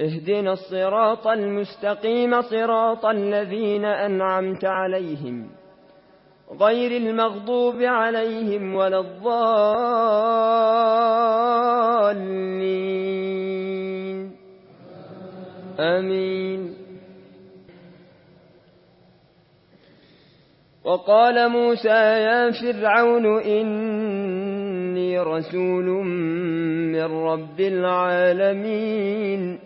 اهدنا الصراط المستقيم صراط الذين أنعمت عليهم غير المغضوب عليهم ولا الضالين. آمين. وقال موسى يا فرعون إني رسول من رب العالمين.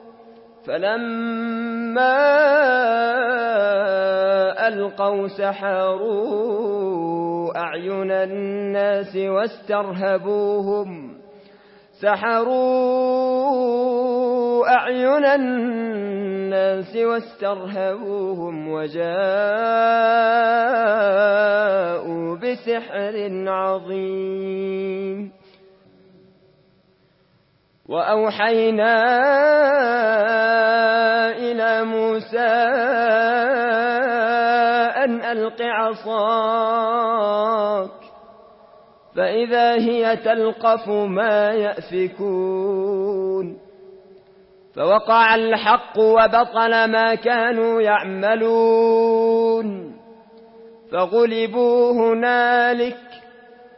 فلما ألقوا سحاروا أعين الناس واسترهبوهم سحروا أعين الناس واسترهبوهم وجاءوا بسحر عظيم وأوحينا إلى موسى أن ألق عصاك فإذا هي تلقف ما يأفكون فوقع الحق وبطل ما كانوا يعملون فغلبوا هنالك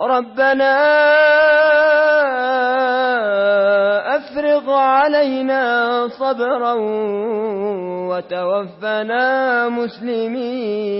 ربنا أفرغ علينا صبرا وتوفنا مسلمين.